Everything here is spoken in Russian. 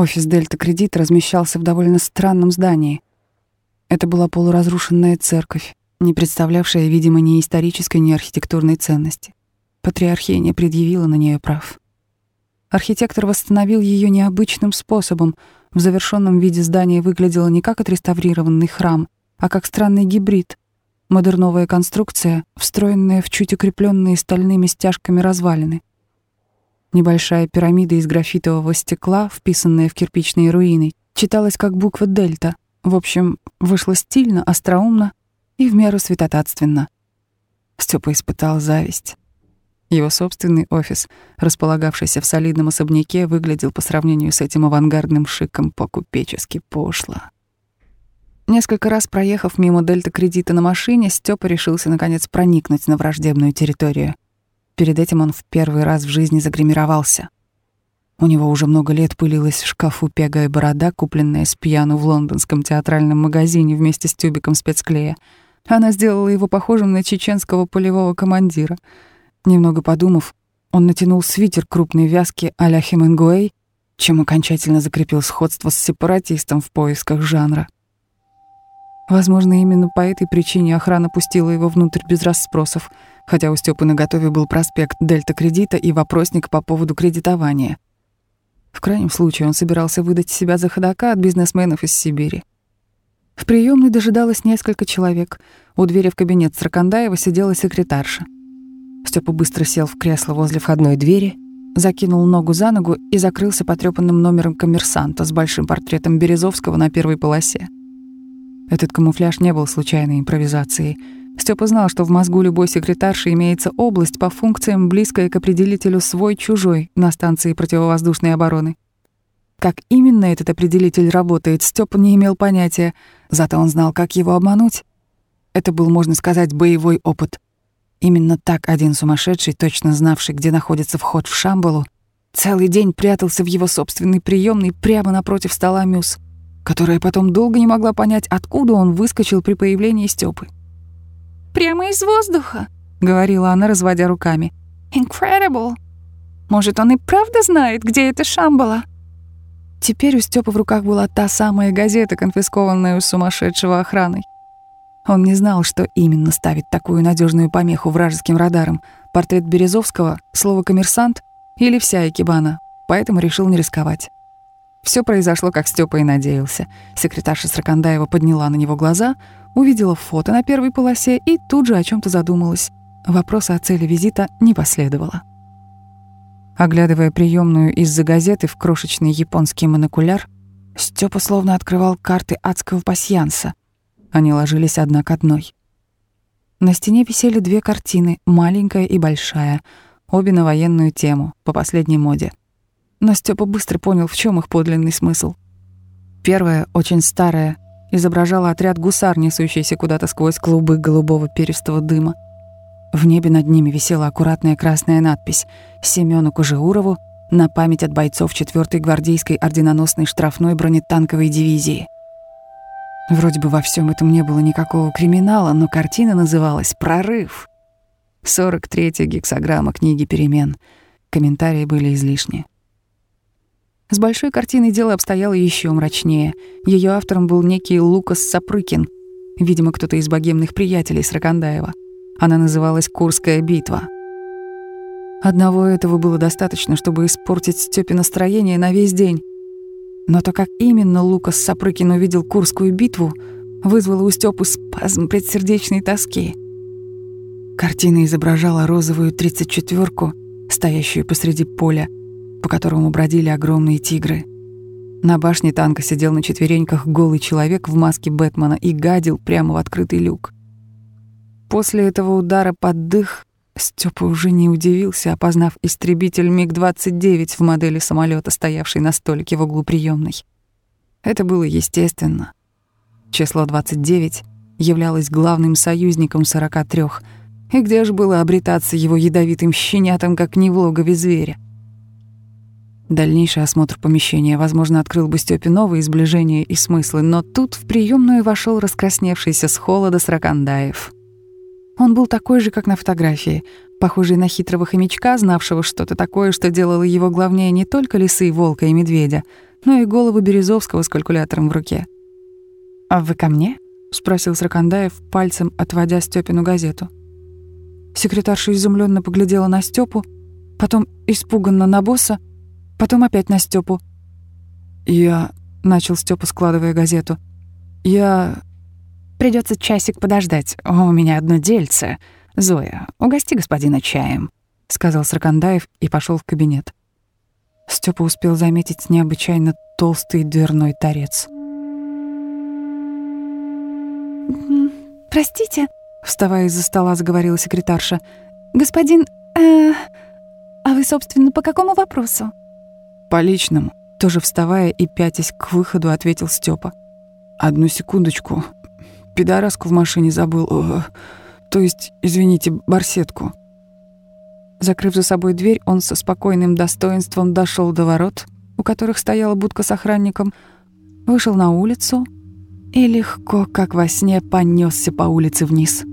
Офис Дельта Кредит размещался в довольно странном здании. Это была полуразрушенная церковь, не представлявшая, видимо, ни исторической, ни архитектурной ценности. Патриархия не предъявила на нее прав. Архитектор восстановил ее необычным способом. В завершенном виде здание выглядело не как отреставрированный храм, а как странный гибрид. Модерновая конструкция, встроенная в чуть укрепленные стальными стяжками развалины. Небольшая пирамида из графитового стекла, вписанная в кирпичные руины, читалась как буква «дельта». В общем, вышло стильно, остроумно и в меру святотатственно. Степа испытал зависть. Его собственный офис, располагавшийся в солидном особняке, выглядел по сравнению с этим авангардным шиком по-купечески пошло. Несколько раз проехав мимо дельта кредита на машине, Степа решился наконец проникнуть на враждебную территорию. Перед этим он в первый раз в жизни загримировался. У него уже много лет пылилась в шкафу пегая борода, купленная с пьяну в лондонском театральном магазине вместе с тюбиком спецклея. Она сделала его похожим на чеченского полевого командира — Немного подумав, он натянул свитер крупной вязки а-ля Хемингуэй, чем окончательно закрепил сходство с сепаратистом в поисках жанра. Возможно, именно по этой причине охрана пустила его внутрь без расспросов, хотя у Стёпы наготове был проспект Дельта Кредита и вопросник по поводу кредитования. В крайнем случае он собирался выдать себя за ходока от бизнесменов из Сибири. В приемной дожидалось несколько человек. У двери в кабинет Сракандаева сидела секретарша — Степа быстро сел в кресло возле входной двери, закинул ногу за ногу и закрылся потрёпанным номером коммерсанта с большим портретом Березовского на первой полосе. Этот камуфляж не был случайной импровизацией. Степа знал, что в мозгу любой секретарши имеется область по функциям, близкая к определителю свой-чужой на станции противовоздушной обороны. Как именно этот определитель работает, Степа не имел понятия, зато он знал, как его обмануть. Это был, можно сказать, боевой опыт — Именно так один сумасшедший, точно знавший, где находится вход в Шамбалу, целый день прятался в его собственной приемной прямо напротив стола Мюс, которая потом долго не могла понять, откуда он выскочил при появлении Стёпы. «Прямо из воздуха», — говорила она, разводя руками. «Incredible! Может, он и правда знает, где это Шамбала?» Теперь у Стёпы в руках была та самая газета, конфискованная у сумасшедшего охраной. Он не знал, что именно ставит такую надежную помеху вражеским радарам. Портрет Березовского, слово «коммерсант» или вся экибана, поэтому решил не рисковать. Все произошло, как Степа и надеялся. Секретарша Сракандаева подняла на него глаза, увидела фото на первой полосе и тут же о чем то задумалась. Вопроса о цели визита не последовало. Оглядывая приемную из-за газеты в крошечный японский монокуляр, Степа словно открывал карты адского пасьянса. Они ложились одна к одной. На стене висели две картины, маленькая и большая, обе на военную тему, по последней моде. Но Степа быстро понял, в чем их подлинный смысл. Первая, очень старая, изображала отряд гусар, несущийся куда-то сквозь клубы голубого перистого дыма. В небе над ними висела аккуратная красная надпись «Семёну Кожеурову на память от бойцов 4-й гвардейской орденоносной штрафной бронетанковой дивизии». Вроде бы во всем этом не было никакого криминала, но картина называлась «Прорыв». 43-я гексограмма книги «Перемен». Комментарии были излишни. С большой картиной дело обстояло еще мрачнее. Ее автором был некий Лукас Сапрыкин, видимо, кто-то из богемных приятелей Сракандаева. Она называлась «Курская битва». Одного этого было достаточно, чтобы испортить Стёпе настроение на весь день. Но то, как именно Лукас Сапрыкин увидел Курскую битву, вызвало у Стёпы спазм предсердечной тоски. Картина изображала розовую тридцать четвёрку, стоящую посреди поля, по которому бродили огромные тигры. На башне танка сидел на четвереньках голый человек в маске Бэтмена и гадил прямо в открытый люк. После этого удара под дых Степа уже не удивился, опознав истребитель МиГ-29 в модели самолета, стоявший на столике в углу приемной. Это было естественно. Число 29 являлось главным союзником 43, и где же было обретаться его ядовитым щенятам, как не в логове зверя? Дальнейший осмотр помещения, возможно, открыл бы Стёпе новые сближения и смыслы, но тут в приемную вошел раскрасневшийся с холода Сракандаев — он был такой же, как на фотографии, похожий на хитрого хомячка, знавшего что-то такое, что делало его главнее не только лисы, волка и медведя, но и голову Березовского с калькулятором в руке. «А вы ко мне?» — спросил Сракандаев, пальцем отводя Степину газету. Секретарша изумленно поглядела на Степу, потом испуганно на босса, потом опять на Степу. «Я...» — начал Степа, складывая газету. «Я...» Придется часик подождать. У меня одно дельце. Зоя, угости господина чаем», — сказал Сракандаев и пошел в кабинет. Степа успел заметить необычайно толстый дверной торец. «Простите», — вставая из-за стола, заговорила секретарша. «Господин... Э, а вы, собственно, по какому вопросу?» «По личному», — тоже вставая и пятясь к выходу, ответил Степа. «Одну секундочку. Пидораску в машине забыл. Э, то есть, извините, барсетку». Закрыв за собой дверь, он со спокойным достоинством дошел до ворот, у которых стояла будка с охранником, вышел на улицу и легко, как во сне, понесся по улице вниз.